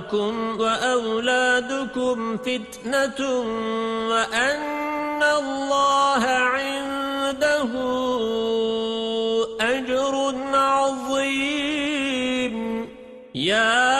أموالكم وأولادكم فتنة وأن الله عنده أجر عظيم يا